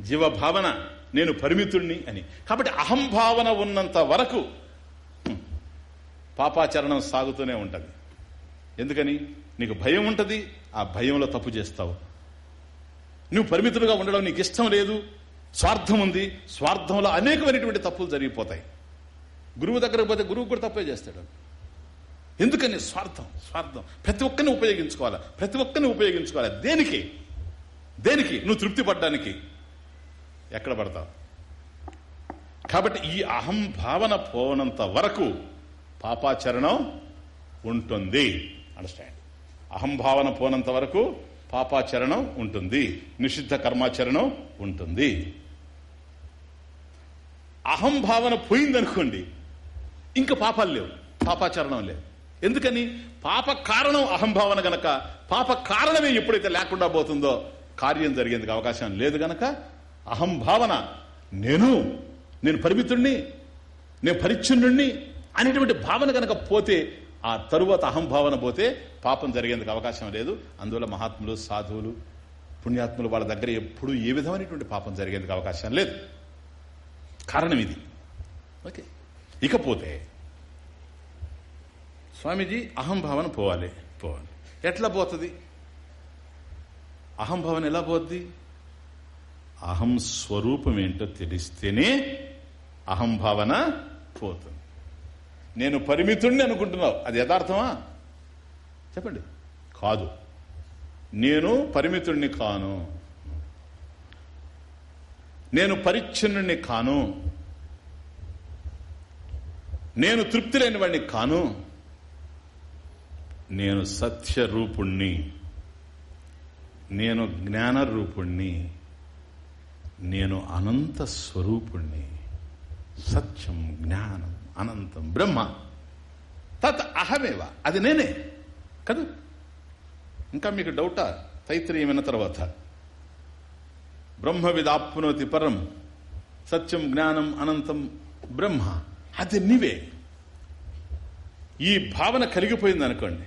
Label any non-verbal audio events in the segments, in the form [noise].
జీవభావన నేను పరిమితుణ్ణి అని. కాబట్టి అహంభావన ఉన్నంత వరకు పాపాచరణం సాగుతూనే ఉంటుంది. ఎందుకని? నీకు భయం ఉంటుంది ఆ భయంలో తప్పు చేస్తావు. నువ్వు పరిమితులుగా ఉండడం నీకు ఇష్టం లేదు స్వార్థం ఉంది స్వార్థంలో అనేకమైనటువంటి తప్పులు జరిగిపోతాయి. గురువు దగ్గరకు పోతే గురువు కూడా తప్పే చేస్తాడు. ఎందుకని? స్వార్థం స్వార్థం. ప్రతి ఒక్కరిని ఉపయోగించుకోవాలి? ప్రతి ఒక్కరిని ఉపయోగించుకోవాలి? దేనికి? దేనికి? నువ్వు తృప్తి పడ్డానికి. ఎక్కడ పడతావు కాబట్టి ఈ అహం భావన పోనంత వరకు పాపాచరణం ఉంటుంది. అండర్స్టాండ్ అహంభావన పోనంత వరకు పాపాచరణం ఉంటుంది. నిషిద్ధ కర్మాచరణం ఉంటుంది. అహంభావన పోయిందనుకోండి ఇంకా పాపాలు లేవు. పాపాచరణం లేవు ఎందుకని? పాప కారణం అహంభావన గనక పాప కారణమే ఎప్పుడైతే లేకుండా పోతుందో కార్యం జరిగేందుకు అవకాశం లేదు గనక అహంభావన నేను నేను పరిమితుణ్ణి నేను పరిచ్ఛిన్నుణ్ణి అనేటువంటి భావన కనుక పోతే ఆ తరువాత అహంభావన పోతే పాపం జరిగేందుకు అవకాశం లేదు. అందువల్ల మహాత్ములు సాధువులు పుణ్యాత్ములు వాళ్ళ దగ్గర ఎప్పుడు ఏ విధమైనటువంటి పాపం జరిగేందుకు అవకాశం లేదు. కారణం ఇది. ఓకే. ఇకపోతే స్వామీజీ అహంభావన పోవాలి. పోవాలి. ఎట్లా పోతుంది? అహంభావన ఎలా పోద్ది? అహం స్వరూపం ఏంటో తెలిస్తేనే అహం భావన పోతుంది. నేను పరిమితుణ్ణి అనుకుంటున్నావు. అది యథార్థమా? చెప్పండి. కాదు. నేను పరిమితుణ్ణి కాను. నేను పరిచ్ఛిన్నుణ్ణి కాను. నేను తృప్తి లేని వాడిని కాను. నేను సత్యరూపుణ్ణి. నేను జ్ఞానరూపుణ్ణి. నేను అనంత స్వరూపుణ్ణి. సత్యం జ్ఞానం అనంతం బ్రహ్మ. తత్ అహమేవ. అది నేనే. కదా? ఇంకా మీకు డౌటా? తైత్రీయమైన తర్వాత. బ్రహ్మ విదాప్నోతి పరం. సత్యం జ్ఞానం అనంతం బ్రహ్మ. అది నీవే. ఈ భావన కలిగిపోయింది అనుకోండి.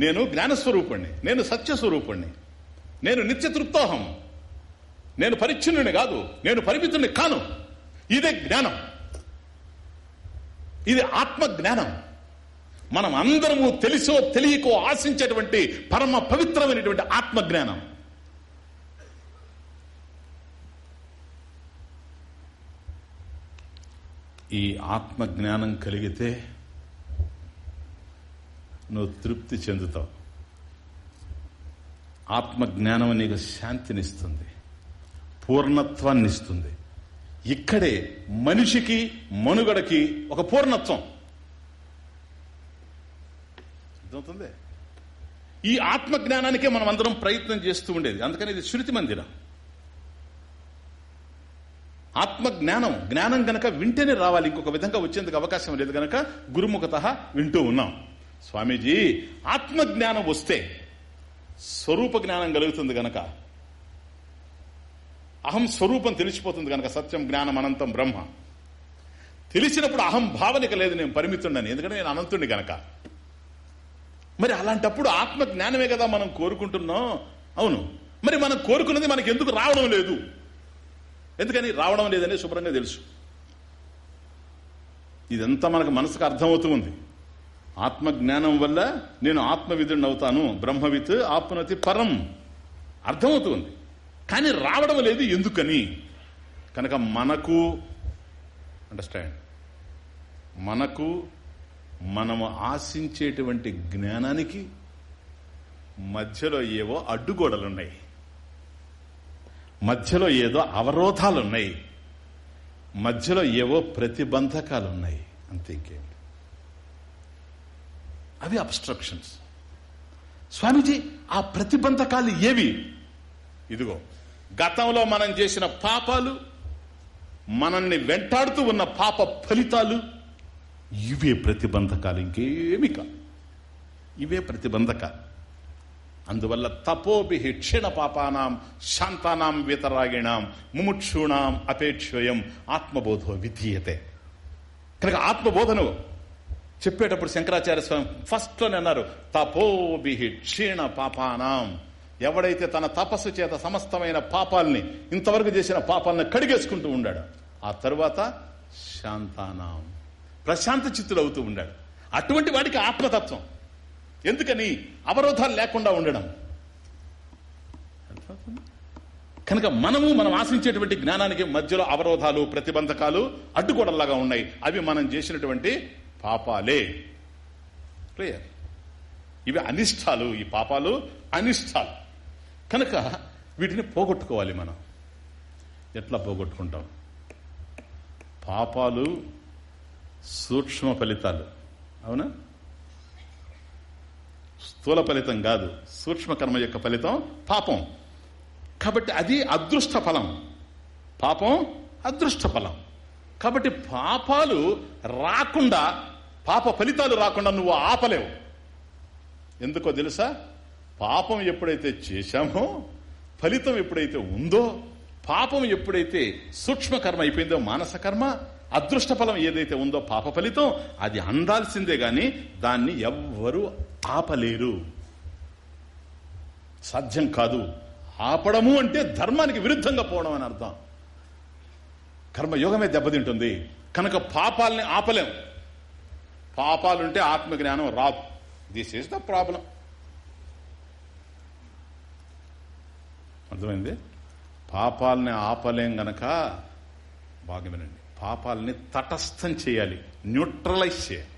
నేను జ్ఞానస్వరూపుణ్ణి. నేను సత్యస్వరూపుణ్ణి. నేను నిత్య తృప్తోహం. నేను పరిచ్ఛిన్నుని కాదు నేను పరిమితుణ్ణి కాను. ఇదే జ్ఞానం. ఇది ఆత్మ జ్ఞానం మనం అందరము తెలిసో తెలియకో ఆశించేటువంటి పరమ పవిత్రమైనటువంటి ఆత్మ జ్ఞానం ఈ ఆత్మజ్ఞానం కలిగితే నువ్వు తృప్తి చెందుతావు. ఆత్మజ్ఞానం అనేది నీకు శాంతినిస్తుంది. పూర్ణత్వాన్ని ఇస్తుంది ఇక్కడే మనిషికి మనుగడకి ఒక పూర్ణత్వం. అర్థమవుతుంది? ఈ ఆత్మజ్ఞానానికే మనం అందరం ప్రయత్నం చేస్తూ ఉండేది. అందుకని ఇది శృతి మందిరం. ఆత్మజ్ఞానం జ్ఞానం గనక వింటేనే రావాలి. ఇంకొక విధంగా వచ్చేందుకు అవకాశం లేదు గనక గురుముఖత వింటూ ఉన్నాం. స్వామీజీ ఆత్మజ్ఞానం వస్తే స్వరూప జ్ఞానం కలుగుతుంది గనక. అహం స్వరూపం తెలిసిపోతుంది గనక సత్యం జ్ఞానం అనంతం బ్రహ్మ. తెలిసినప్పుడు అహం భావనిక లేదు నేను పరిమితుండని ఎందుకంటే నేను అనంతుణ్ణి గనక. మరి అలాంటప్పుడు ఆత్మ జ్ఞానమే కదా మనం కోరుకుంటున్నాం? అవును. మరి మనం కోరుకున్నది మనకి ఎందుకు రావడం లేదు? ఎందుకని? రావడం లేదని శుభ్రంగా తెలుసు. ఇదంతా మనకు మనసుకు అర్థమవుతూ ఉంది. ఆత్మజ్ఞానం వల్ల నేను ఆత్మవిధుడిని అవుతాను. బ్రహ్మవిత్ ఆత్మనతి పరం. అర్థమవుతుంది. కానీ రావడం లేదు ఎందుకని? కనుక మనకు అండర్స్టాండ్ మనకు మనము ఆశించేటువంటి జ్ఞానానికి మధ్యలో ఏవో అడ్డుగోడలున్నాయి. మధ్యలో ఏదో అవరోధాలున్నాయి. మధ్యలో ఏవో ప్రతిబంధకాలున్నాయి. అంతే ఇంకేం అవి అబ్స్ట్రక్షన్స్. స్వామీజీ ఆ ప్రతిబంధకాలు ఏవి? ఇదిగో గతంలో మనం చేసిన పాపాలు మనల్ని వెంటాడుతూ ఉన్న పాప ఫలితాలు ఇవే ప్రతిబంధకాలు ఇంకేమి కాదు. ఇవే ప్రతిబంధకాలు. అందువల్ల తపోభి క్షీణ పాపానాం శాంతానాం వితరాగిణాం ముముక్షూణాం అపేక్షయం ఆత్మబోధో విధీయతే. కనుక ఆత్మబోధను చెప్పేటప్పుడు శంకరాచార్య స్వామి ఫస్ట్లోనే అన్నారు తపోబిహి క్షీణ పాపానాం. ఎవడైతే తన తపస్సు చేత సమస్తమైన పాపాలని ఇంతవరకు చేసిన పాపాలను కడిగేసుకుంటూ ఉండాడు ఆ తర్వాత శాంతానాం. ప్రశాంత చిత్తుడు అవుతూ ఉండాడు. అటువంటి వాడికి ఆత్మతత్వం. ఎందుకని? అవరోధాలు లేకుండా ఉండడం. కనుక మనము మనం ఆశించేటువంటి జ్ఞానానికి మధ్యలో అవరోధాలు ప్రతిబంధకాలు అడ్డుగోడల్లాగా ఉన్నాయి. అవి మనం చేసినటువంటి పాపాలే. క్లియర్ ఇవి అనిష్టాలు ఈ పాపాలు అనిష్టాలు. కనుక వీటిని పోగొట్టుకోవాలి మనం. ఎట్లా పోగొట్టుకుంటాం? పాపాలు సూక్ష్మ ఫలితాలు. అవునా? స్థూల ఫలితం కాదు. సూక్ష్మ కర్మ యొక్క ఫలితం పాపం. కాబట్టి అది అదృష్ట ఫలం. పాపం అదృష్ట ఫలం. కాబట్టి పాపాలు రాకుండా పాప ఫలితాలు రాకుండా నువ్వు ఆపలేవు. ఎందుకో తెలుసా? పాపం ఎప్పుడైతే చేశామో ఫలితం ఎప్పుడైతే ఉందో పాపం ఎప్పుడైతే సూక్ష్మ కర్మ అయిపోయిందో మానస కర్మ అదృష్ట ఫలం ఏదైతే ఉందో పాప ఫలితం అది అందాల్సిందే గాని దాన్ని ఎవ్వరూ ఆపలేరు. సాధ్యం కాదు. ఆపడము అంటే ధర్మానికి విరుద్ధంగా పోవడం అని అర్థం. కర్మయోగమే దెబ్బతింటుంది. కనుక పాపాలని ఆపలేం. పాపాలుంటే ఆత్మజ్ఞానం రాదు దిస్ ఈజ్ ద ప్రాబ్లం అర్థమైంది? పాపాలని ఆపలేం గనక బాగా వినండి. పాపాలని తటస్థం చేయాలి. న్యూట్రలైజ్ చేయాలి.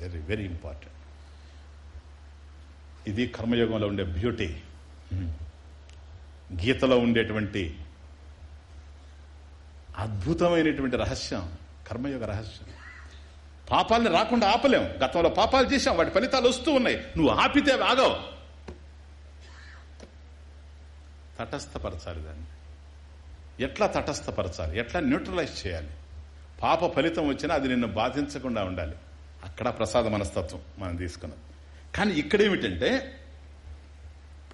వెరీ వెరీ ఇంపార్టెంట్ ఇది కర్మయోగంలో ఉండే బ్యూటీ hmm. గీతలో ఉండేటువంటి అద్భుతమైనటువంటి రహస్యం కర్మయోగ రహస్యం. పాపాలని రాకుండా ఆపలేం. గతంలో పాపాలు చేశాం. వాటి ఫలితాలు వస్తూ ఉన్నాయి. నువ్వు ఆపితే ఆగవు. తటస్థపరచాలి దాన్ని. ఎట్లా తటస్థపరచాలి? ఎట్లా న్యూట్రలైజ్ చేయాలి? పాప ఫలితం వచ్చినా అది నిన్ను బాధించకుండా ఉండాలి. అక్కడ ప్రసాద మనస్తత్వం మనం తీసుకున్నాం. కానీ ఇక్కడేమిటంటే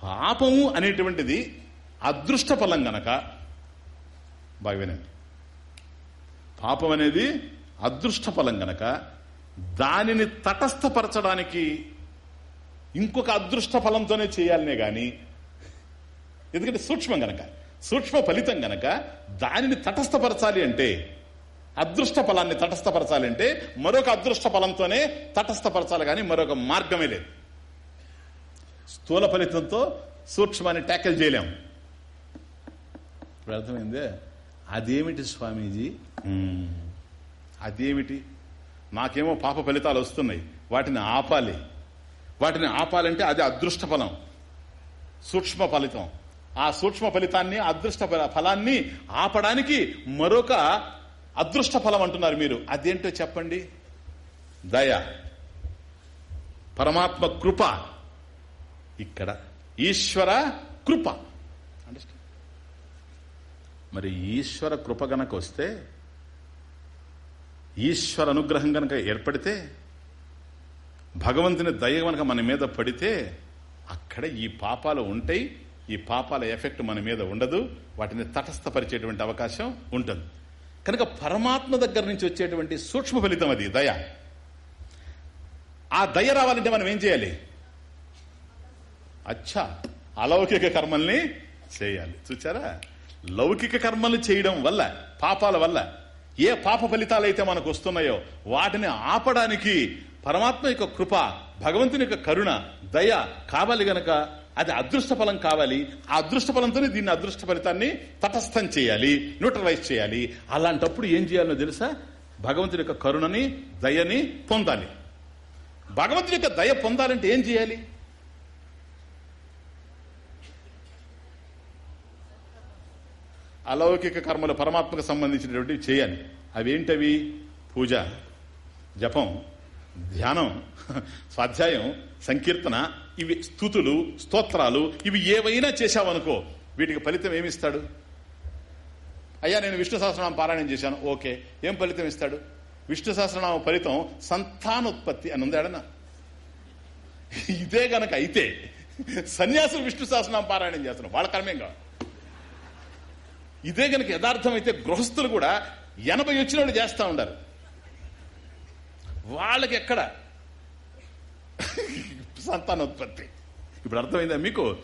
పాపము అనేటువంటిది అదృష్ట ఫలం గనక బాగా వినండి. పాపం అనేది అదృష్ట ఫలం గనక దానిని తటస్థపరచడానికి ఇంకొక అదృష్ట ఫలంతోనే చేయాలనే గాని ఎందుకంటే సూక్ష్మం గనక సూక్ష్మ ఫలితం గనక దానిని తటస్థపరచాలి అంటే అదృష్ట ఫలాన్ని తటస్థపరచాలి అంటే మరొక అదృష్ట ఫలంతోనే తటస్థపరచాలి కానీ మరొక మార్గమే లేదు. స్థూల ఫలితంతో సూక్ష్మాన్ని ట్యాకిల్ చేయలేం. ఇప్పుడు అర్థమైందే? అదేమిటి స్వామీజీ? అదేమిటి? నాకేమో పాప ఫలితాలు వస్తున్నాయి. వాటిని ఆపాలి. వాటిని ఆపాలంటే అది అదృష్ట ఫలం. సూక్ష్మ ఫలితం. ఆ సూక్ష్మ ఫలితాన్ని అదృష్ట ఫల- ఫలాన్ని ఆపడానికి మరొక అదృష్ట ఫలం అంటున్నారు మీరు. అదేంటో చెప్పండి? దయ. పరమాత్మ కృప. ఇక్కడ ఈశ్వర కృప. అండర్స్టాండ్ మరి ఈశ్వర కృప గనక వస్తే ఈశ్వర అనుగ్రహం కనుక ఏర్పడితే భగవంతుని దయ కనుక మన మీద పడితే అక్కడ ఈ పాపాలు ఉంటాయి. ఈ పాపాల ఎఫెక్ట్ మన మీద ఉండదు. వాటిని తటస్థపరిచేటువంటి అవకాశం ఉంటుంది. కనుక పరమాత్మ దగ్గర నుంచి వచ్చేటువంటి సూక్ష్మ ఫలితం అది దయ. ఆ దయ రావాలంటే మనం ఏం చేయాలి? అచ్చా అలౌకిక కర్మల్ని చేయాలి. చూచారా? లౌకిక కర్మలు చేయడం వల్ల పాపాల వల్ల ఏ పాప ఫలితాలైతే మనకు వస్తున్నాయో వాటిని ఆపడానికి పరమాత్మ యొక్క కృప భగవంతుని యొక్క కరుణ దయ కావాలి గనక అది అదృష్ట ఫలం కావాలి. ఆ అదృష్ట ఫలంతోనే దీన్ని అదృష్ట ఫలితాన్ని తటస్థం చేయాలి న్యూట్రలైజ్ చేయాలి. అలాంటప్పుడు ఏం చేయాలో తెలుసా? భగవంతుని యొక్క కరుణని దయని పొందాలి. భగవంతుని యొక్క దయ పొందాలంటే ఏం చేయాలి? అలౌకిక కర్మలు పరమాత్మకు సంబంధించినటువంటివి చేయాలి అవేంటవి? పూజ జపం ధ్యానం స్వాధ్యాయం సంకీర్తన ఇవి స్థుతులు స్తోత్రాలు ఇవి ఏవైనా చేశావనుకో వీటికి ఫలితం ఏమిస్తాడు? అయ్యా నేను విష్ణు సహస్రనామం పారాయణం చేశాను. ఓకే. ఏం ఫలితం ఇస్తాడు? విష్ణు సహస్రనామ ఫలితం సంతానోత్పత్తి అని ఉందాడనా ఇదే గనక అయితే సన్యాసులు విష్ణు సహస్రనామం పారాయణం చేస్తున్నారు. వాళ్ళ కర్మేం కాదు. ఇదే గనక యథార్థమైతే అయితే గృహస్థులు కూడా ఎనభై వచ్చిన వాళ్ళు చేస్తూ ఉండరు. వాళ్ళకి ఎక్కడ? సంతానోత్పత్తి. ఇప్పుడు అర్థమైందా మీకు?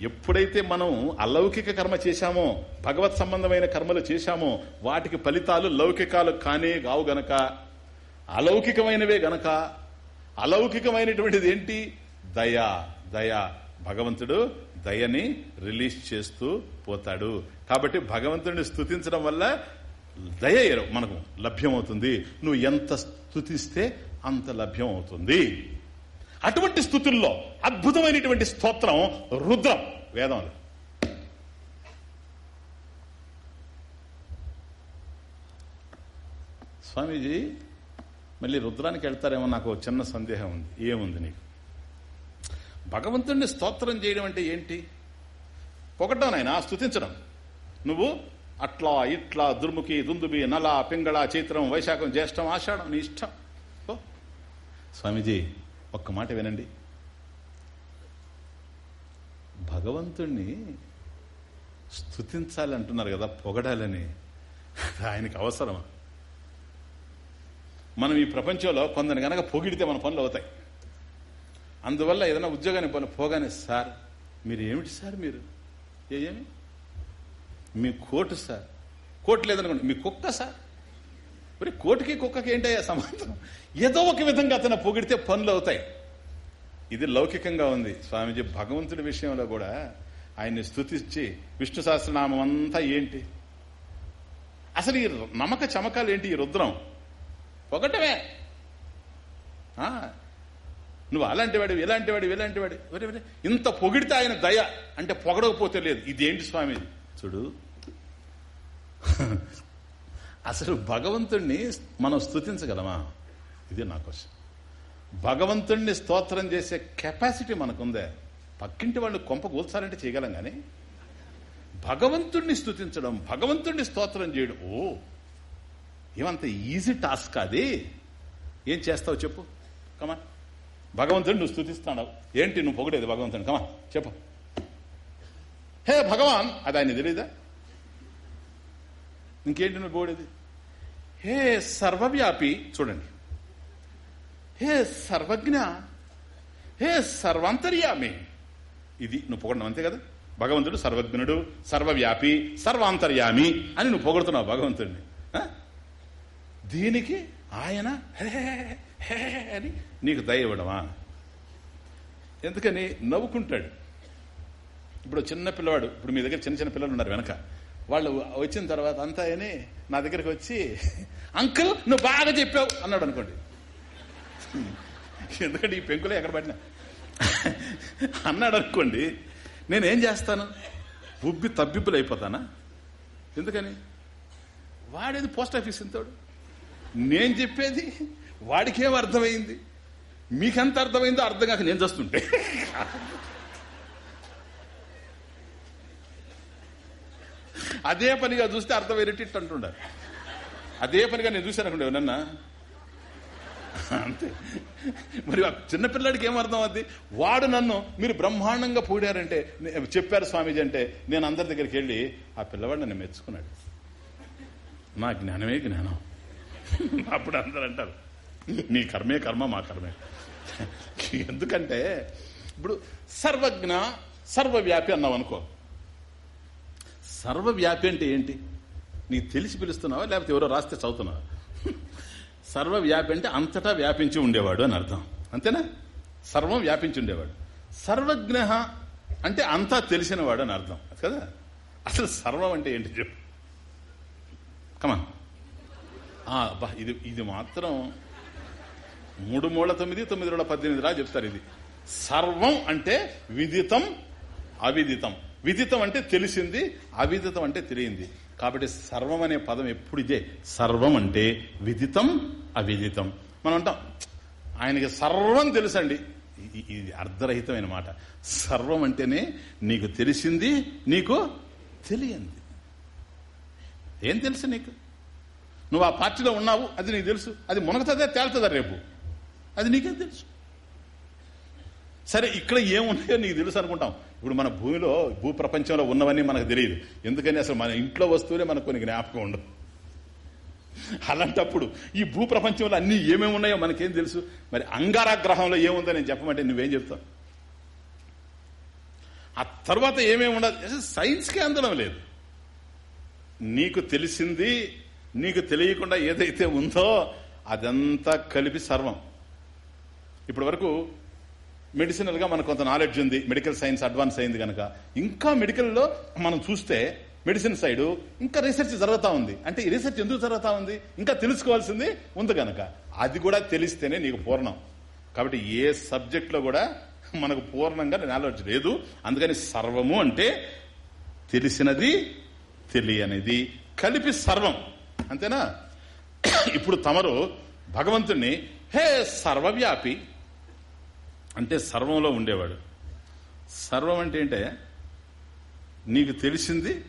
ఎప్పుడైతే మనం అలౌకిక కర్మ చేశామో భగవత్ సంబంధమైన కర్మలు చేశామో వాటికి ఫలితాలు లౌకికాలు కానే కావు గనక అలౌకికమైనవే గనక అలౌకికమైనటువంటిది ఏంటి? దయా దయ. భగవంతుడు దయని రిలీజ్ చేస్తూ పోతాడు. కాబట్టి భగవంతుడిని స్థుతించడం వల్ల దయ మనకు లభ్యమవుతుంది. నువ్వు ఎంత స్థుతిస్తే అంత లభ్యం అవుతుంది అటువంటి స్థుతుల్లో అద్భుతమైనటువంటి స్తోత్రం రుద్రం వేదంలో స్వామీజీ మళ్ళీ రుద్రానికి వెళ్తారేమో నాకు చిన్న సందేహం ఉంది. ఏముంది నీకు? భగవంతుణ్ణి స్తోత్రం చేయడం అంటే ఏంటి? పొగటం స్థుతించడం నువ్వు అట్లా ఇట్లా దుర్ముఖి దుందుబి నల పింగళ చైత్రం వైశాఖం జ్యేష్టం ఆషాఢం నీ ఇష్టం. స్వామీజీ ఒక్క మాట వినండి. భగవంతుణ్ణి స్థుతించాలి అంటున్నారు కదా పొగడాలని. ఆయనకి అవసరమా? మనం ఈ ప్రపంచంలో కొందరు గనక పొగిడితే మన పనులు అవుతాయి. అందువల్ల ఏదైనా ఉద్యోగాన్ని పని పోగానే సార్ మీరు ఏమిటి సార్ మీరు? ఏమి? మీ కోటు సార్. కోటు లేదనుకోండి మీ కుక్క సార్? మరి కోటికి కుక్కకి ఏంటయ్యా సంబంధం? ఏదో ఒక విధంగా అతను పొగిడితే పనులు అవుతాయి. ఇది లౌకికంగా ఉంది. స్వామీజీ భగవంతుడి విషయంలో కూడా ఆయన్ని స్థుతించి విష్ణు సహస్రనామం అంతా ఏంటి? అసలు ఈ నమ్మక చమకాలు ఏంటి ఈ రుద్రం? పొగటమే నువ్వు అలాంటి వాడు ఇలాంటి వాడు ఇలాంటి వాడు ఇంత పొగిడితే ఆయన దయ అంటే పొగడకపోతే లేదు. ఇదేంటి స్వామి? చూడు. అసలు భగవంతుణ్ణి మనం స్థుతించగలమా ఇది నా క్వశ్చన్. భగవంతుణ్ణి స్తోత్రం చేసే కెపాసిటీ మనకుందే. పక్కింటి వాళ్ళు కొంప కూల్చాలంటే చేయగలం కానీ భగవంతుణ్ణి స్థుతించడం భగవంతుణ్ణి స్తోత్రం చేయడం. ఓ ఏమంత ఈజీ టాస్క్ అది. ఏం చేస్తావు చెప్పు. కమా భగవంతుడు నువ్వు స్థుతిస్తాడు ఏంటి నువ్వు పొగడేది భగవంతుని? కమా చెప్పు. హే భగవాన్ అది ఆయన తెలియదా ఇంకేంటి నువ్వు పోడేది హే సర్వవ్యాపి చూడండి. హే సర్వజ్ఞ హే సర్వాంతర్యామి. ఇది నువ్వు పొగడడం అంతే కదా? భగవంతుడు సర్వజ్ఞుడు సర్వవ్యాపి సర్వాంతర్యామి అని నువ్వు పొగుడుతున్నావు భగవంతుడిని. దీనికి ఆయన హే హే అని నీకు దయ ఇవ్వడమా? ఎందుకని? నవ్వుకుంటాడు. ఇప్పుడు చిన్న పిల్లవాడు ఇప్పుడు మీ దగ్గర చిన్న చిన్న పిల్లలు ఉన్నారు వెనక. వాళ్ళు వచ్చిన తర్వాత అంతా అని నా దగ్గరికి వచ్చి అంకుల్ నువ్వు బాగా చెప్పావు అన్నాడు అనుకోండి. ఎందుకంటే ఈ పెంకులే ఎక్కడ పడినా. అన్నాడు అనుకోండి నేనేం చేస్తాను? ఉబ్బి తబ్బిబ్బులు అయిపోతానా? ఎందుకని? వాడేది పోస్ట్ ఆఫీస్ ఇంతోడు. నేను చెప్పేది వాడికేం అర్థమైంది? మీకెంత అర్థమైందో అర్థం కాక నేను చేస్తుంటే. అదే పనిగా చూస్తే అర్థమైనట్టు అంటుండారు. అదే పనిగా నేను చూశాను అనుకుంటే నన్న అంతే. మరి చిన్నపిల్లాడికి ఏమర్థం అవుద్ది? వాడు నన్ను మీరు బ్రహ్మాండంగా పూడారంటే చెప్పారు స్వామీజీ అంటే నేను అందరి దగ్గరికి వెళ్ళి ఆ పిల్లవాడు నన్ను మెచ్చుకున్నాడు. నా జ్ఞానమే జ్ఞానం. అప్పుడు అందరు అంటారు నీ కర్మే కర్మ మా కర్మే. ఎందుకంటే ఇప్పుడు సర్వజ్ఞ సర్వవ్యాపి అన్నావు అనుకో. సర్వవ్యాపి అంటే ఏంటి? నీకు తెలిసి పిలుస్తున్నావా? లేకపోతే ఎవరో రాస్తే చదువుతున్నావా? సర్వవ్యాపి అంటే అంతటా వ్యాపించి ఉండేవాడు అని అర్థం. అంతేనా? సర్వం వ్యాపించి ఉండేవాడు. సర్వజ్ఞ అంటే అంతా తెలిసినవాడు అని అర్థం. కదా? అసలు సర్వం అంటే ఏంటి చెప్పు. కమా ఇది ఇది మాత్రం మూడు మూల తొమ్మిది తొమ్మిది రెండు పద్దెనిమిది రా చెప్తారు ఇది. సర్వం అంటే విదితం అవిదితం. విదితం అంటే తెలిసింది అవిదితం అంటే తెలియంది. కాబట్టి సర్వం అనే పదం ఎప్పుడు ఇదే? సర్వం అంటే విదితం అవిదితం. మనం అంటాం ఆయనకి సర్వం తెలుసండి. ఇది అర్ధరహితమైన మాట. సర్వం అంటేనే నీకు తెలిసింది నీకు తెలియంది. ఏం తెలుసు నీకు? నువ్వు ఆ పార్టీలో ఉన్నావు అది నీకు తెలుసు. అది మునగతుందా తేలుతుందా రేపు? అది నీకేం తెలుసు? సరే ఇక్కడ ఏమున్నాయో నీకు తెలుసు అనుకుంటాం. ఇప్పుడు మన భూమిలో భూ ప్రపంచంలో ఉన్నవన్నీ మనకు తెలియదు. ఎందుకని అసలు మన ఇంట్లో వస్తువులే మనకు కొన్ని జ్ఞాపకం ఉండదు అలాంటప్పుడు ఈ భూ ప్రపంచంలో అన్ని ఏమేమి ఉన్నాయో మనకేం తెలుసు? మరి అంగారా గ్రహంలో ఏముందో నేను చెప్పమంటే నువ్వేం చెప్తావు? ఆ తర్వాత ఏమేమి ఉండదు? సైన్స్కే అందడం లేదు. నీకు తెలిసింది నీకు తెలియకుండా ఏదైతే ఉందో అదంతా కలిపి సర్వం. ఇప్పటి వరకు మెడిసినల్గా మనకు కొంత నాలెడ్జ్ ఉంది మెడికల్ సైన్స్ అడ్వాన్స్ అయింది కనుక ఇంకా మెడికల్లో మనం చూస్తే మెడిసిన్ సైడు ఇంకా రీసెర్చ్ జరుగుతూ ఉంది. అంటే ఈ రీసెర్చ్ ఎందుకు జరుగుతూ ఉంది? ఇంకా తెలుసుకోవాల్సింది ఉంది కనుక అది కూడా తెలిస్తేనే నీకు పూర్ణం. కాబట్టి ఏ సబ్జెక్ట్లో కూడా మనకు పూర్ణంగా నాలెడ్జ్ లేదు. అందుకని సర్వము అంటే తెలిసినది తెలియనిది. కలిపి సర్వం. అంతేనా? [coughs] ఇప్పుడు తమరు భగవంతుణ్ణి హే సర్వవ్యాపి అంటే సర్వంలో ఉండేవాడు. సర్వం అంటే ఏంటే నీకు తెలిసింది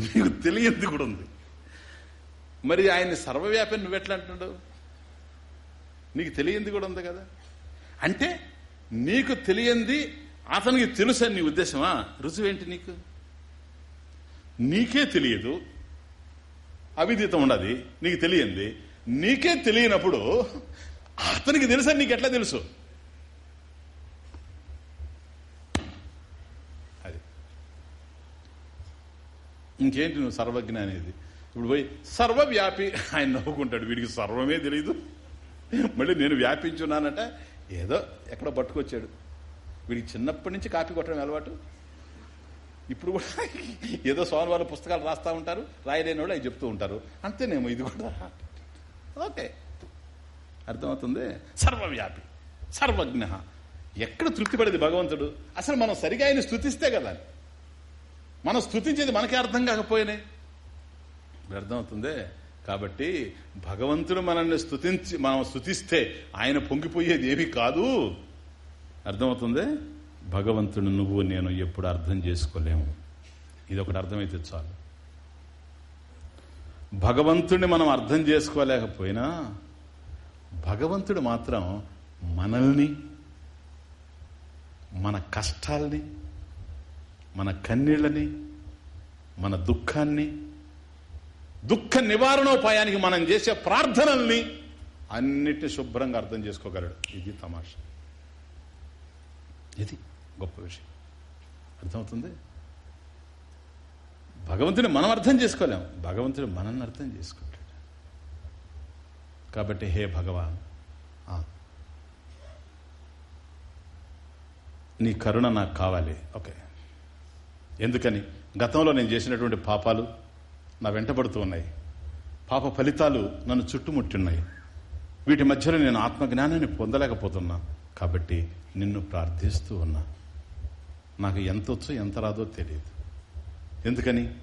నీకు తెలియంది కూడా ఉంది. మరి ఆయన్ని సర్వవ్యాపి నువ్వెట్లా అంటున్నాడు నీకు తెలియంది కూడా ఉంది కదా? అంటే నీకు తెలియంది అతనికి తెలుసు అని నీ ఉద్దేశమా? రుజువేంటి నీకు? నీకే తెలియదు అవిదితం ఉండదు నీకు తెలియంది. నీకే తెలియనప్పుడు అతనికి తెలుసని నీకు ఎట్లా తెలుసు? అది. ఇంకేంటి నువ్వు సర్వజ్ఞ అనేది? ఇప్పుడు పోయి సర్వవ్యాపి ఆయన నవ్వుకుంటాడు వీడికి సర్వమే తెలియదు మళ్ళీ నేను వ్యాపించున్నానట ఏదో ఎక్కడ పట్టుకొచ్చాడు. వీడికి చిన్నప్పటి నుంచి కాపీ కొట్టడం అలవాటు. ఇప్పుడు కూడా ఏదో సోమవారం పుస్తకాలు రాస్తూ ఉంటారు రాయలేని వాళ్ళు అవి చెప్తూ ఉంటారు. అంతేనేమో ఇది కూడా. ఓకే. అర్థమవుతుంది? సర్వవ్యాపి సర్వజ్ఞ. ఎక్కడ తృప్తి పడేది భగవంతుడు? అసలు మనం సరిగా ఆయన స్థుతిస్తే కదా. మనం స్థుతించేది మనకే అర్థం కాకపోయినాయి అర్థమవుతుంది? కాబట్టి భగవంతుడు మనల్ని స్థుతించి మనం స్థుతిస్తే ఆయన పొంగిపోయేది ఏమీ కాదు. అర్థమవుతుంది? భగవంతుడు నువ్వు నేను ఎప్పుడు అర్థం చేసుకోలేము. ఇది ఒకటి అర్థమైతే చాలు. భగవంతుడిని మనం అర్థం చేసుకోలేకపోయినా భగవంతుడు మాత్రం మనల్ని మన కష్టాల్ని మన కన్నీళ్ళని మన దుఃఖాన్ని దుఃఖ నివారణోపాయానికి మనం చేసే ప్రార్థనల్ని అన్నిటిని శుభ్రంగా అర్థం చేసుకోగలడు. ఇది తమాషా. ఇది గొప్ప విషయం. అర్థమవుతుంది? భగవంతుని మనం అర్థం చేసుకోలేము భగవంతుడు మనల్ని అర్థం చేసుకోలేడు కాబట్టి హే భగవాన్. నీ కరుణ నాకు కావాలి. ఓకే. ఎందుకని? గతంలో నేను చేసినటువంటి పాపాలు నా వెంటబడుతూ ఉన్నాయి. పాప ఫలితాలు నన్ను చుట్టుముట్టున్నాయి. వీటి మధ్యలో నేను ఆత్మజ్ఞానాన్ని పొందలేకపోతున్నా. కాబట్టి నిన్ను ప్రార్థిస్తూ ఉన్నా. నాకు ఎంత వచ్చో ఎంత రాదో తెలియదు. ఎందుకని?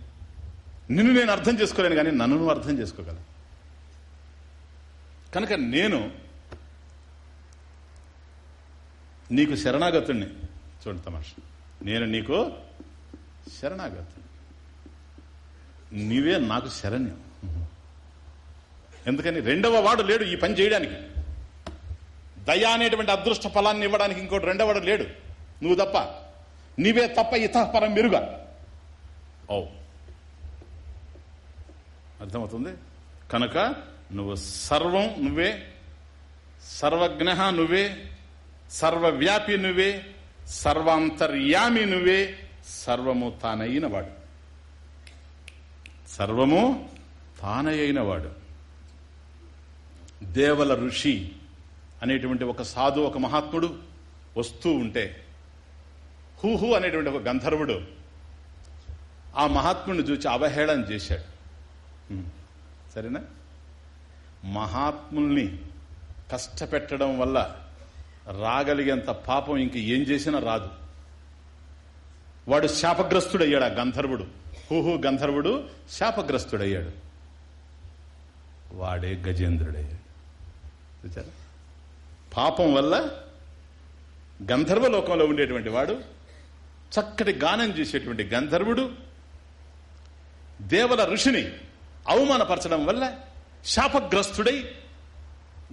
నిన్ను నేను అర్థం చేసుకోలేను కానీ నన్ను అర్థం చేసుకోగలను. కనుక నేను నీకు శరణాగతుణ్ణి. చూడండి తమాష. నేను నీకు శరణాగతుణ్ణి. నీవే నాకు శరణ్యం. ఎందుకని రెండవ వాడు లేడు ఈ పని చేయడానికి. దయ అనేటువంటి అదృష్ట ఫలాన్ని ఇవ్వడానికి ఇంకోటి రెండవ వాడు లేడు. నువ్వు తప్ప. నీవే తప్ప ఇతపరం మెరుగా. ఓ అర్థమవుతుంది? కనుక నువ్వు సర్వం నువ్వే సర్వజ్ఞ నువ్వే సర్వవ్యాపి నువ్వే సర్వాంతర్యామి నువ్వే సర్వము తానైన వాడు. సర్వము తానయైన వాడు. దేవల ఋషి అనేటువంటి ఒక సాధు ఒక మహాత్ముడు వస్తూ ఉంటే హూహు అనేటువంటి ఒక గంధర్వుడు ఆ మహాత్ముడిని చూచి అవహేళన చేశాడు. సరేనా? మహాత్ముల్ని కష్టపెట్టడం వల్ల రాగలిగేంత పాపం ఇంక ఏం చేసినా రాదు. వాడు శాపగ్రస్తుడయ్యాడు ఆ గంధర్వుడు. హూహు గంధర్వుడు శాపగ్రస్తుడయ్యాడు. వాడే గజేంద్రుడయ్యాడు. చూచారా పాపం వల్ల గంధర్వ లోకంలో ఉండేటువంటి వాడు చక్కటి గానం చేసేటువంటి గంధర్వుడు దేవల ఋషిని అవమానపరచడం వల్ల శాపగ్రస్తుడై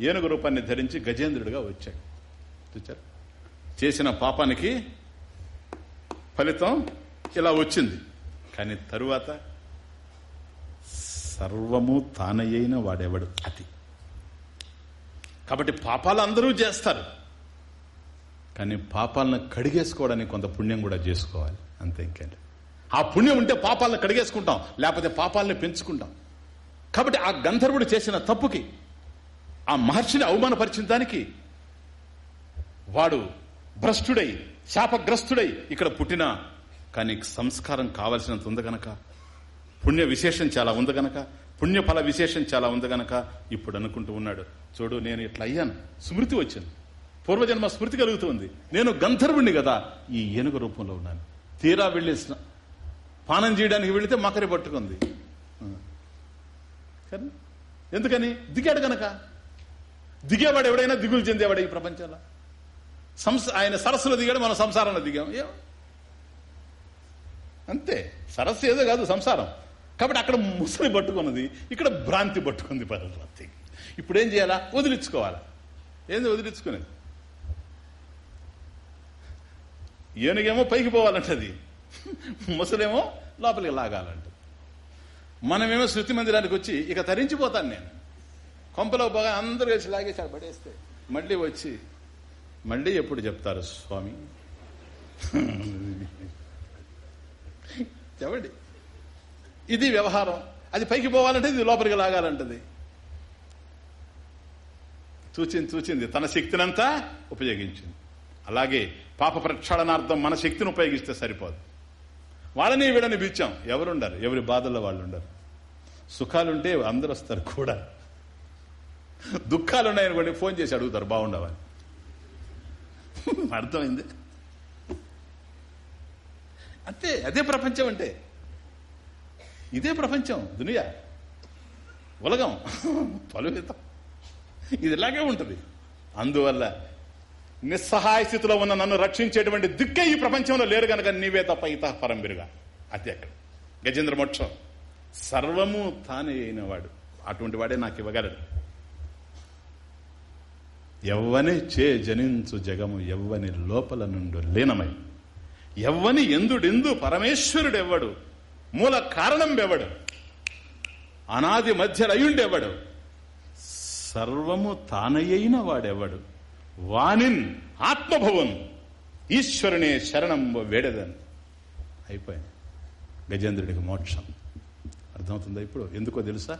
ఏనుగు రూపాన్ని ధరించి గజేంద్రుడిగా వచ్చాడు. చూచారు చేసిన పాపానికి ఫలితం ఇలా వచ్చింది. కానీ తరువాత సర్వము తానయ్యైన వాడెవడు? అది. కాబట్టి పాపాలు అందరూ చేస్తారు. కానీ పాపాలను కడిగేసుకోవడానికి కొంత పుణ్యం కూడా చేసుకోవాలి. అంతే ఇంకేంటి? ఆ పుణ్యం ఉంటే పాపాలను కడిగేసుకుంటాం. లేకపోతే పాపాలని పెంచుకుంటాం. కాబట్టి ఆ గంధర్వుడు చేసిన తప్పుకి ఆ మహర్షిని అవమానపరిచిన దానికి వాడు భ్రష్టుడై శాపగ్రస్తుడై ఇక్కడ పుట్టిన కానీ సంస్కారం కావలసినంత ఉంది గనక పుణ్య విశేషం చాలా ఉంది గనక పుణ్యఫల విశేషం చాలా ఉంది గనక ఇప్పుడు అనుకుంటూ ఉన్నాడు. చూడు నేను ఇట్లా అయ్యాను స్మృతి వచ్చింది. పూర్వజన్మ స్మృతి కలుగుతుంది. నేను గంధర్వుణ్ణి కదా ఈ ఏనుగు రూపంలో ఉన్నాను. తీరా వెళ్ళి పానం చేయడానికి వెళితే మకరి పట్టుకుంది. కానీ ఎందుకని? దిగాడు గనక. దిగేవాడు ఎవడైనా దిగులు చెందేవాడు ఈ ప్రపంచంలో. సంస ఆయన సరస్సులో దిగాడు మనం సంసారంలో దిగాం. ఏ? అంతే. సరస్సు ఏదో కాదు సంసారం. కాబట్టి అక్కడ ముసలి పట్టుకున్నది ఇక్కడ భ్రాంతి పట్టుకుంది పరభ్రాంతి ఇప్పుడు ఏం చేయాలా? వదిలించుకోవాలా. ఏంది వదిలించుకునేది? ఏనుగేమో పైకి పోవాలంటది. ముసలేమో లోపలికి లాగాలంట మనమేమో శృతి మందిరానికి వచ్చి ఇక తరించిపోతాను నేను. కొంపలో బాగా అందరూ వేసి లాగేసి పడేస్తే. మళ్ళీ వచ్చి మళ్ళీ ఎప్పుడు చెప్తారు స్వామి? చెప్పండి. ఇది వ్యవహారం. అది పైకి పోవాలంటే ఇది లోపలికి లాగాలంటది. చూచింది చూచింది తన శక్తినంతా ఉపయోగించింది. అలాగే పాప ప్రక్షాళనార్థం మన శక్తిని ఉపయోగిస్తే సరిపోదు. వాళ్ళని వీళ్ళని పిలిచాం. ఎవరుండరు? ఎవరి బాధల్లో వాళ్ళు ఉండరు సుఖాలుంటే అందరు వస్తారు కూడా. దుఃఖాలు ఉన్నాయనుకోండి ఫోన్ చేసి అడుగుతారు బాగుండవని. అర్థమైంది? అంతే అదే ప్రపంచం అంటే. ఇదే ప్రపంచం దునియా. ఉలగం [laughs] పలువితం ఇది ఇలాగే ఉంటుంది. అందువల్ల నిస్సహాయ స్థితిలో ఉన్న నన్ను రక్షించేటువంటి దిక్కే ఈ ప్రపంచంలో లేరు గనక నీవే తప్ప ఇత పరంబిరుగా. అది అక్కడ. గజేంద్ర మోక్షం. సర్వము తానే అయినవాడు అటువంటి వాడే నాకు ఇవ్వగలడు. ఎవ్వని చే జనించు జగము ఎవ్వని లోపల నుండు లీనమై. ఎవ్వని ఎందుడెందు పరమేశ్వరుడెవ్వడు? మూల కారణం ఎవడు అనాది మధ్యలయుండెవడు సర్వము తానయ్యైన వాడెవడు వానిన్ ఆత్మభవన్. ఈశ్వరునే శరణం వేడదని. అయిపోయింది. గజేంద్రుడికి మోక్షం. అర్థమవుతుందా ఇప్పుడు? ఎందుకో తెలుసా?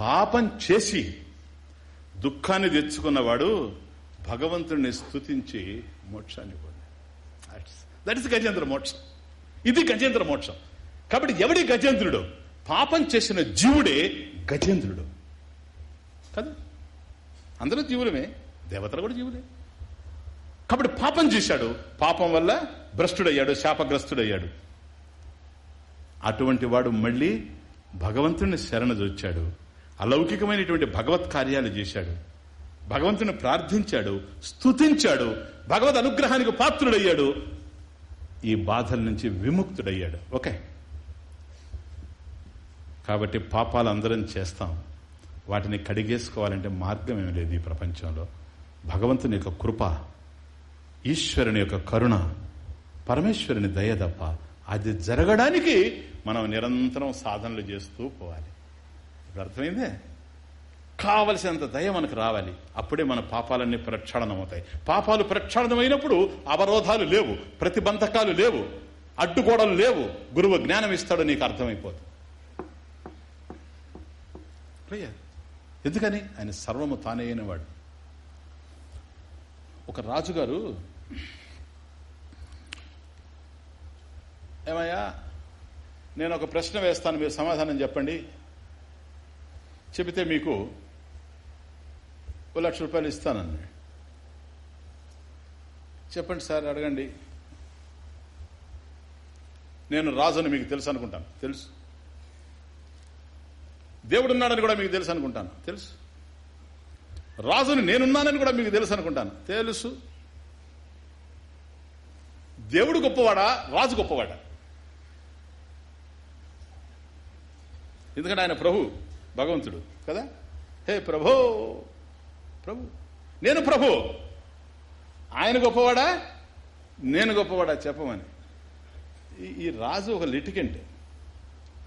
పాపం చేసి దుఃఖాన్ని తెచ్చుకున్నవాడు భగవంతుడిని స్తుతించి మోక్షాన్ని పొందాడు. దట్ ఇస్ గజేంద్ర మోక్షం. ఇది గజేంద్ర మోక్షం. కాబట్టి ఎవడి గజేంద్రుడు? పాపం చేసిన జీవుడే గజేంద్రుడు. కదా? అందరూ జీవులమే. దేవతలు కూడా జీవులే. కాబట్టి పాపం చేశాడు. పాపం వల్ల భ్రష్టుడయ్యాడు శాపగ్రస్తుడయ్యాడు. అటువంటి వాడు మళ్ళీ భగవంతుని శరణజొచ్చాడు అలౌకికమైనటువంటి భగవత్ కార్యాలు చేశాడు. భగవంతుని ప్రార్థించాడు స్తుతించాడు భగవద్ అనుగ్రహానికి పాత్రుడయ్యాడు. ఈ బాధల నుంచి విముక్తుడయ్యాడు. ఓకే. కాబట్టి పాపాలు అందరం చేస్తాం. వాటిని కడిగేసుకోవాలంటే మార్గం ఏమి లేదు ఈ ప్రపంచంలో. భగవంతుని యొక్క కృప ఈశ్వరుని యొక్క కరుణ పరమేశ్వరుని దయ తప్ప అది జరగడానికి మనం నిరంతరం సాధనలు చేస్తూ పోవాలి. ఇప్పుడు అర్థమైందే? కావలసినంత దయ మనకు రావాలి. అప్పుడే మన పాపాలన్నీ ప్రక్షాళనం అవుతాయి పాపాలు ప్రక్షాళనమైనప్పుడు అవరోధాలు లేవు ప్రతిబంధకాలు లేవు అడ్డుగోడలు లేవు. గురువు జ్ఞానం ఇస్తాడు నీకు అర్థమైపోతుంది క్లియర్ ఎందుకని? ఆయన సర్వము తానే అయినవాడు. ఒక రాజుగారు ఏమయ్యా నేను ఒక ప్రశ్న వేస్తాను మీరు సమాధానం చెప్పండి. చెబితే మీకు ఓ లక్ష రూపాయలు ఇస్తానండి చెప్పండి సార్ అడగండి. నేను రాజుని మీకు తెలుసు అనుకుంటాను తెలుసు. దేవుడున్నాడని కూడా మీకు తెలుసు అనుకుంటాను తెలుసు. రాజుని నేనున్నానని కూడా మీకు తెలుసు అనుకుంటాను. తెలుసు. దేవుడు గొప్పవాడా? రాజు గొప్పవాడా? ఎందుకంటే ఆయన ప్రభు భగవంతుడు. కదా? హే ప్రభో! ప్రభు. నేను ప్రభు. ఆయన గొప్పవాడా? నేను గొప్పవాడా చెప్పమని. ఈ- రాజు ఒక లిటికెంట్.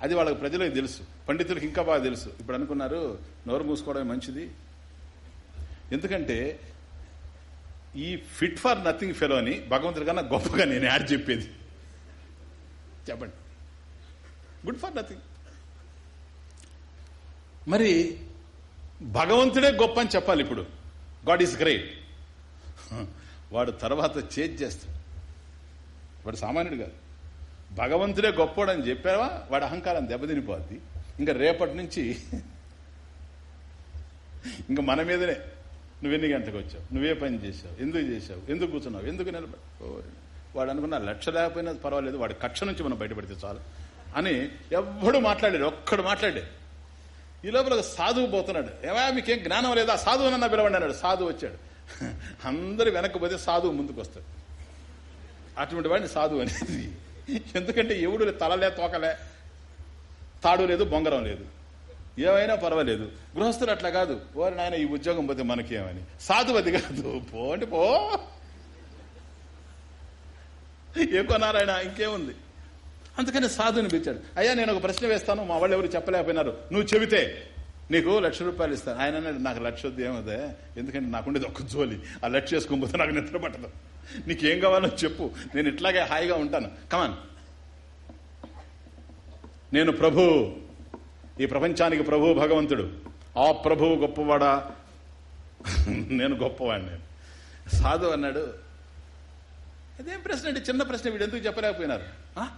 అది వాళ్ళకి ప్రజలకు తెలుసు. పండితులకు ఇంకా బాగా తెలుసు. ఇప్పుడు అనుకున్నారు నోరు మూసుకోవడమే మంచిది. ఎందుకంటే ఈ ఫిట్ ఫర్ నథింగ్ ఫెలో అని భగవంతుడి కన్నా గొప్పగా నేను యాడ్ చెప్పేది. చెప్పండి. గుడ్ ఫర్ నథింగ్ మరి భగవంతుడే గొప్ప అని చెప్పాలి ఇప్పుడు. గాడ్ ఈస్ గ్రేట్ వాడు తర్వాత చేజ్ చేస్తాడు. వాడు సామాన్యుడు కాదు. భగవంతుడే గొప్పోడని చెప్పావా? వాడు అహంకారం దెబ్బతినిపోద్ది. ఇంకా రేపటి నుంచి ఇంకా మన మీదనే నువ్వెన్ని గంటలకు వచ్చావు? నువ్వే పని చేసావు ఎందుకు చేసావు ఎందుకు కూర్చున్నావు? ఎందుకు నిలబడి వాడు అనుకున్న లక్ష లేకపోయినా పర్వాలేదు. వాడి కక్ష నుంచి మనం బయటపడితే చాలు అని ఎవ్వడు మాట్లాడాడు ఒక్కడు మాట్లాడాడు ఈ లోపల సాధువు పోతున్నాడు. ఏవా మీకేం జ్ఞానం లేదా? సాధువు అన్న పిలవండి అన్నాడు. సాధువు వచ్చాడు. అందరు వెనక్కి పోతే సాధువు ముందుకు వస్తాడు అటువంటి వాడిని సాధువు అనేది. ఎందుకంటే ఎవడు తలలే తోకలే తాడు లేదు బొంగరం లేదు. ఏమైనా పర్వాలేదు. గృహస్థులు అట్లా కాదు. ఓరి నాయన ఈ ఉద్యోగం పోతే మనకేమని? సాధువు అది కాదు. పోండి పో. ఎక్కువ నారాయణ ఇంకేముంది? అందుకని సాధుని పిలిచాడు. అయ్యా నేను ఒక ప్రశ్న వేస్తాను. మా వాళ్ళు ఎవరు చెప్పలేకపోయినారు. నువ్వు చెబితే నీకు లక్ష రూపాయలు ఇస్తాను. ఆయన అన్నాడు నాకు లక్ష వద్దు ఏమదే ఎందుకంటే నాకుండేది ఒక్క జోలి. ఆ లక్ష చేసుకోకపోతే నాకు నిద్ర పట్టదు. నీకేం కావాలో చెప్పు. నేను ఇట్లాగే హాయిగా ఉంటాను. కమాన్ నేను ప్రభు ఈ ప్రపంచానికి ప్రభు భగవంతుడు. ఆ ప్రభువు గొప్పవాడా? నేను గొప్పవాడిని సాధు అన్నాడు అదేం ప్రశ్న అండి? చిన్న ప్రశ్న వీడు ఎందుకు చెప్పలేకపోయినారు? ఆ?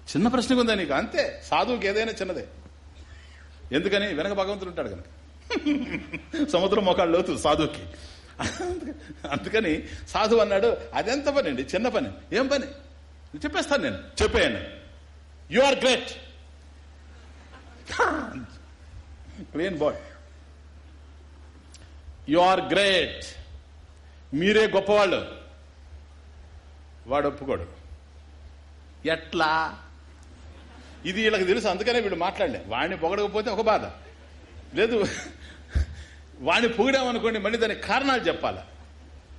చిన్న ప్రశ్నకు ఉందా నీకు? అంతే. సాధువుకి ఏదైనా చిన్నదే. ఎందుకని? వెనక భగవంతుడు ఉంటాడు కనుక. సముద్రం మొక్కలు లోతు సాధువుకి. అందుకని సాధువు అన్నాడు అదెంత పని అండి? చిన్న పని. ఏం పని? చెప్పేస్తాను నేను. చెప్పేయండి. You are great clean boy you are great మీరే గొప్పవాళ్ళు. వాడు ఒప్పుకోడు. ఎట్లా? ఇది వీళ్ళకి తెలుసు అందుకనే వీడు మాట్లాడలే. వాడిని పొగడకపోతే ఒక బాధ. లేదు [laughs] వాడిని పొగిడామనుకోండి మళ్ళీ దానికి కారణాలు చెప్పాలి.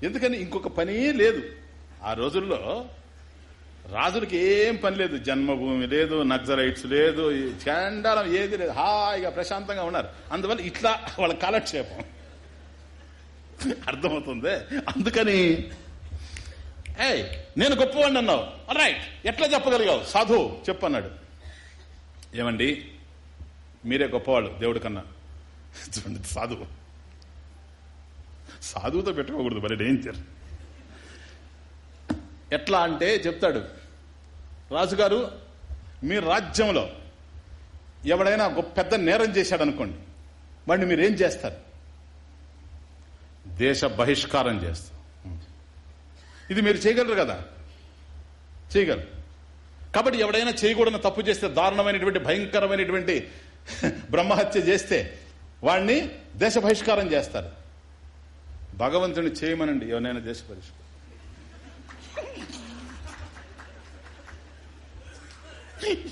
ఎందుకని ఇంకొక పని లేదు. ఆ రోజుల్లో రాజులకి ఏం పని లేదు. జన్మభూమి లేదు నక్సలైట్స్ లేదు చండాలం ఏది లేదు. హాయిగా ప్రశాంతంగా ఉన్నారు. అందువల్ల ఇట్లా వాళ్ళ కాలక్షేపం. అర్థమవుతుంది? అందుకని ఏ నేను గొప్పవాడిని అన్నావు. రైట్ ఎట్లా చెప్పగలిగావు? సాధు చెప్పన్నాడు ఏమండి? మీరే గొప్పవాళ్ళు దేవుడి కన్నా. చూడండి సాధువు సాధువుతో పెట్టుకోకూడదు మరి డేంజర్ ఎట్లా అంటే చెప్తాడు. రాజుగారు మీ రాజ్యంలో ఎవడైనా గొప్ప పెద్ద నేరం చేశాడు అనుకోండి వాడిని మీరేం చేస్తారు? దేశ బహిష్కారం చేస్తారు. ఇది మీరు చేయగలరు కదా? చేయగలరు. కాబట్టి ఎవడైనా చేయకూడని తప్పు చేస్తే దారుణమైనటువంటి భయంకరమైనటువంటి [laughs] బ్రహ్మహత్య చేస్తే వాడిని దేశ బహిష్కారం చేస్తారు. భగవంతుని చేయమనండి ఎవరైనా దేశ బహిష్కారం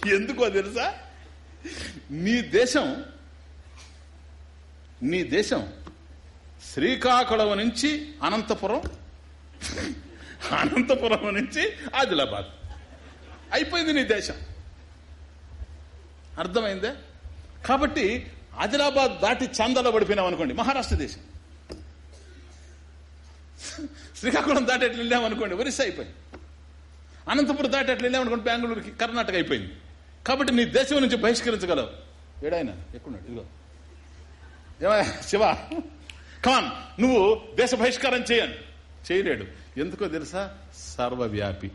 ఎందుకో తెలుసా? నీ దేశం నీ దేశం శ్రీకాకుళం నుంచి అనంతపురం అనంతపురం నుంచి ఆదిలాబాద్. అయిపోయింది నీ దేశం. అర్థమైందే? కాబట్టి ఆదిలాబాద్ దాటి చందలో పడిపోయినాం అనుకోండి మహారాష్ట్ర దేశం. శ్రీకాకుళం దాటి ఎట్లా వెళ్ళాం అనుకోండి ఒరిస్సా అయిపోయింది. అనంతపురం దాటి ఎట్లా వెళ్ళాం బెంగళూరుకి. కర్ణాటక అయిపోయింది. కాబట్టి నీ దేశం నుంచి బహిష్కరించగలవు. ఏడాయన? ఎక్కున్నాడు ఇదిగో. ఏమయ్యా శివ? కమాన్ నువ్వు దేశ బహిష్కారం చేయను. చేయలేడు. ఎందుకో తెలుసా? సర్వవ్యాపి.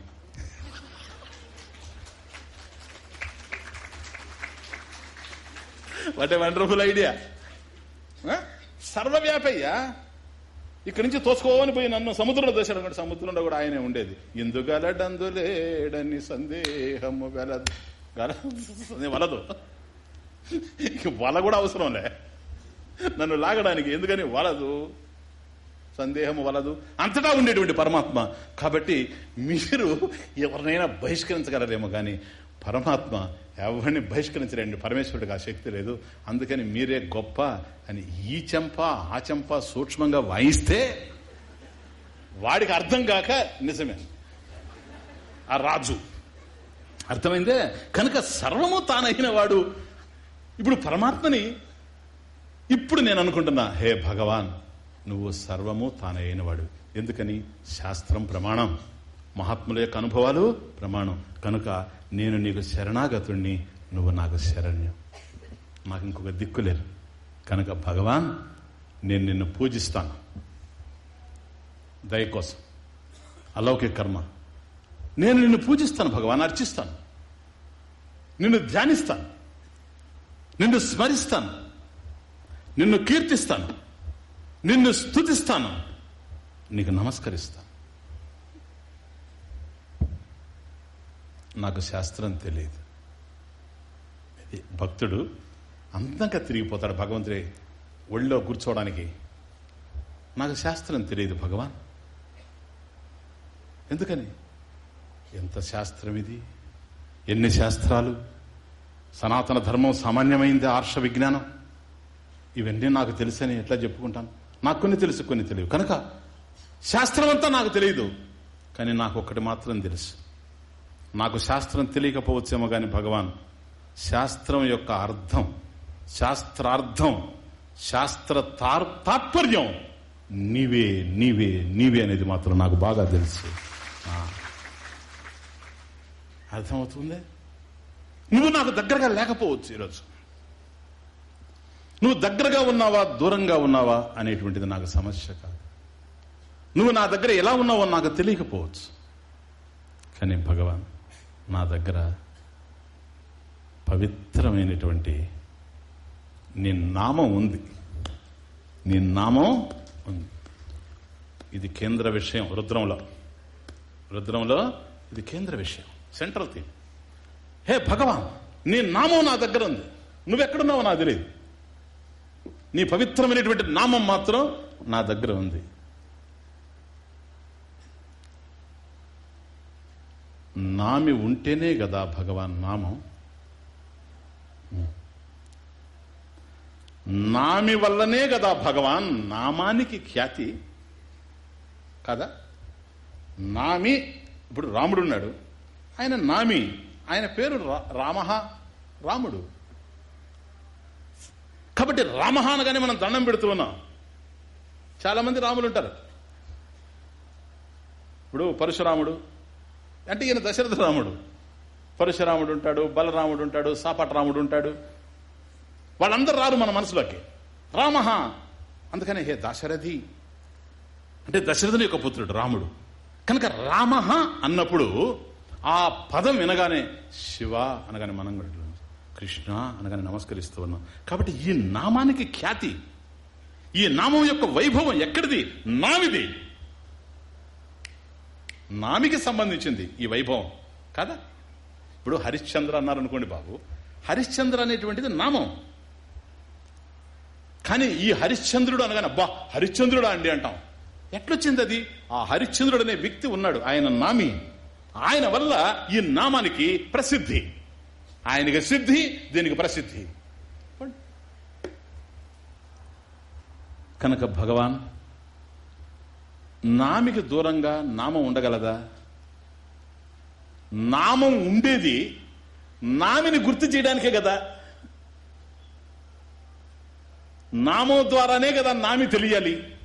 వాట్ ఏ వండర్ఫుల్ ఐడియా సర్వవ్యాపయ్యా ఇక్కడి నుంచి తోసుకోని పోయి నన్ను సముద్రంలో దోశాడు అనుకోండి సముద్రంలో కూడా ఆయనే ఉండేది. ఎందుగలడందులేడని సందేహము వెలదు గల వలదు. వల కూడా అవసరంలే. నన్ను లాగడానికి ఎందుకని వలదు? సందేహం వలదు. అంతటా ఉండేటువంటి పరమాత్మ. కాబట్టి మీరు ఎవరినైనా బహిష్కరించగలరేమో కానీ పరమాత్మ ఎవరిని బహిష్కరించలేండి పరమేశ్వరుడికి ఆ శక్తి లేదు. అందుకని మీరే గొప్ప అని ఈ చెంప ఆ చెంప సూక్ష్మంగా వాయిస్తే వాడికి అర్థం కాక నిజమే. ఆ రాజు. అర్థమైందే? కనుక సర్వము తానైన వాడు. ఇప్పుడు పరమాత్మని ఇప్పుడు నేను అనుకుంటున్నా హే భగవాన్ నువ్వు సర్వము తానైనవాడు ఎందుకని? శాస్త్రం ప్రమాణం. మహాత్ముల యొక్క అనుభవాలు ప్రమాణం. కనుక నేను నీకు శరణాగతుణ్ణి నువ్వు నాకు శరణ్యం. నాకు ఇంకొక దిక్కు లేదు. కనుక భగవాన్ నేను నిన్ను పూజిస్తాను. దయ కోసం. అలౌకిక కర్మ. నేను నిన్ను పూజిస్తాను భగవాన్ అర్చిస్తాను. నిన్ను ధ్యానిస్తాను. నిన్ను స్మరిస్తాను. నిన్ను కీర్తిస్తాను. నిన్ను స్థుతిస్తాను నీకు నమస్కరిస్తాను. నాకు శాస్త్రం తెలియదు. ఇది భక్తుడు అందంగా తిరిగిపోతాడు భగవంతుడే ఒళ్ళో కూర్చోవడానికి. నాకు శాస్త్రం తెలియదు భగవాన్. ఎందుకని? ఎంత శాస్త్రం ఇది? ఎన్ని శాస్త్రాలు? సనాతన ధర్మం సామాన్యమైంది ఆర్ష విజ్ఞానం. ఇవన్నీ నాకు తెలుసని ఎట్లా చెప్పుకుంటాను? నాకు కొన్ని తెలుసు కొన్ని తెలియవు. కనుక శాస్త్రం అంతా నాకు తెలియదు. కానీ నాకు ఒక్కటి మాత్రం తెలుసు. నాకు శాస్త్రం తెలియకపోవచ్చేమో కానీ భగవాన్ శాస్త్రం యొక్క అర్థం శాస్త్రార్థం శాస్త్ర తాత్పర్యం నీవే నీవే నీవే అనేది మాత్రం నాకు బాగా తెలుసు. అర్థమవుతుంది? నువ్వు నాకు దగ్గరగా లేకపోవచ్చు ఈరోజు. నువ్వు దగ్గరగా ఉన్నావా దూరంగా ఉన్నావా అనేటువంటిది నాకు సమస్య కాదు. నువ్వు నా దగ్గర ఎలా ఉన్నావో నాకు తెలియకపోవచ్చు. కానీ భగవాన్ నా దగ్గర పవిత్రమైనటువంటి నీ నామం ఉంది. నీ నామం ఉంది. ఇది కేంద్ర విషయం రుద్రంలో. రుద్రంలో ఇది కేంద్ర విషయం సెంట్రల్ థీమ్. హే భగవాన్ నీ నామం నా దగ్గర ఉంది. నువ్వెక్కడున్నావో నాకు తెలియదు నీ పవిత్రమైనటువంటి నామం మాత్రం నా దగ్గర ఉంది. నామి ఉంటేనే కదా భగవాన్ నామం. నామి వల్లనే కదా భగవాన్ నామానికి ఖ్యాతి. కదా? నామి ఇప్పుడు రాముడు ఉన్నాడు. ఆయన నామి ఆయన పేరు రామ రాముడు. కాబట్టి రామ అనగానే మనం దండం పెడుతూ ఉన్నాం. చాలామంది రాములు ఉంటారు. ఇప్పుడు పరశురాముడు అంటే ఈయన దశరథ రాముడు. పరశురాముడు ఉంటాడు బలరాముడు ఉంటాడు సాపట్రాముడు ఉంటాడు. వాళ్ళందరూ రారు మన మనసులోకి. రామ అందుకనే హే దశరథి! అంటే దశరథుని యొక్క పుత్రుడు రాముడు. కనుక రామ అన్నప్పుడు ఆ పదం వినగానే శివ అనగానే మనం కృష్ణ అనగానే నమస్కరిస్తూ ఉన్నాం. కాబట్టి ఈ నామానికి ఖ్యాతి ఈ నామం యొక్క వైభవం ఎక్కడిది? నామిది నామికి సంబంధించింది ఈ వైభవం. కాదా? ఇప్పుడు హరిశ్చంద్ర అన్నారు అనుకోండి బాబు. హరిశ్చంద్ర అనేటువంటిది నామం. కానీ ఈ హరిశ్చంద్రుడు అనగానే అబ్బా హరిశ్చంద్రుడా అండి అంటాం. ఎట్లొచ్చింది అది? ఆ హరిశ్చంద్రుడు అనే వ్యక్తి ఉన్నాడు ఆయన నామి. ఆయన వల్ల ఈ నామానికి ప్రసిద్ధి. ఆయనకి సిద్ధి దీనికి ప్రసిద్ధి. కనుక భగవాన్ నామికి దూరంగా నామం ఉండగలదా? నామం ఉండేది నామిని గుర్తు చేయడానికే కదా. నామం ద్వారానే కదా నామి తెలియాలి.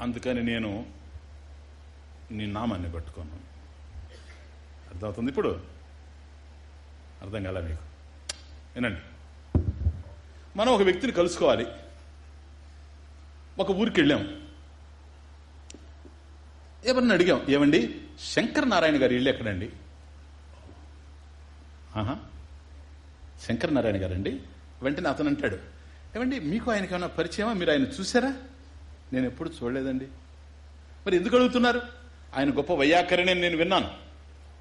అందుకని నేను నీ నామాన్ని పట్టుకోను. అర్థమవుతుంది ఇప్పుడు? అర్థం కాల మీకు వినండి. మనం ఒక వ్యక్తిని కలుసుకోవాలి. ఒక ఊరికి వెళ్ళాం ఎవరిని అడిగాం? ఏమండి? శంకర నారాయణ గారి ఇల్లు ఎక్కడండి? ఆహా. శంకర నారాయణ గారండి? వెంటనే అతను అంటాడు. ఏమండి మీకు ఆయనకి ఏమైనా పరిచయమా? మీరు ఆయన చూసారా నేను ఎప్పుడు చూడలేదండి. మరి ఎందుకు అడుగుతున్నారు? ఆయన గొప్ప వైయాకరణి నేను విన్నాను.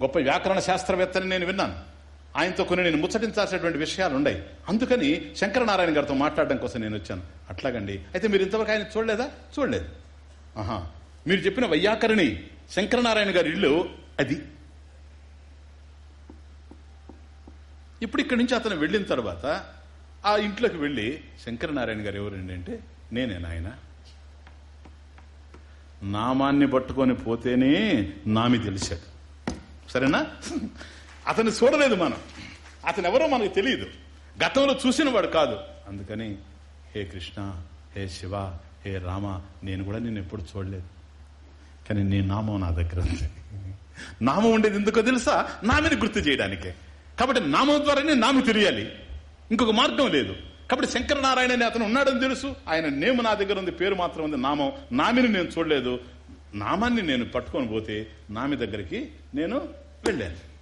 గొప్ప వ్యాకరణ శాస్త్రవేత్తని నేను విన్నాను. ఆయనతో కొన్ని నేను ముచ్చటించాల్సినటువంటి విషయాలు ఉన్నాయి. అందుకని శంకరనారాయణ గారితో మాట్లాడడం కోసం నేను వచ్చాను. అట్లాగండి. అయితే మీరు ఇంతవరకు ఆయన చూడలేదా? చూడలేదు. ఆహా. మీరు చెప్పిన వైయాకరణి శంకరనారాయణ గారి ఇల్లు అది. ఇప్పుడు ఇక్కడి నుంచి అతను వెళ్ళిన తర్వాత ఆ ఇంట్లోకి వెళ్ళి శంకరనారాయణ గారు ఎవరండి అంటే నేనే నాయన. నామాన్ని పట్టుకొని పోతేనే నామి తెలిసాడు సరేనా? అతన్ని చూడలేదు మనం. అతను ఎవరో మనకు తెలియదు. గతంలో చూసిన వాడు కాదు. అందుకని హే కృష్ణ హే శివ హే రామ నేను కూడా నేను ఎప్పుడు చూడలేదు. కానీ నీ నామం నా దగ్గర ఉంది. నామం ఉండేది ఎందుకో తెలుసా? నామిని గుర్తు చేయడానికే. కాబట్టి నామం ద్వారానే నామి తెలియాలి ఇంకొక మార్గం లేదు. కాబట్టి శంకరనారాయణ అనే అతను ఉన్నాడని తెలుసు. ఆయన నేము నా దగ్గర ఉంది పేరు మాత్రం ఉంది నామం. నామిని నేను చూడలేదు. నామాన్ని నేను పట్టుకొని పోతే నామి దగ్గరికి నేను వెళ్ళాను.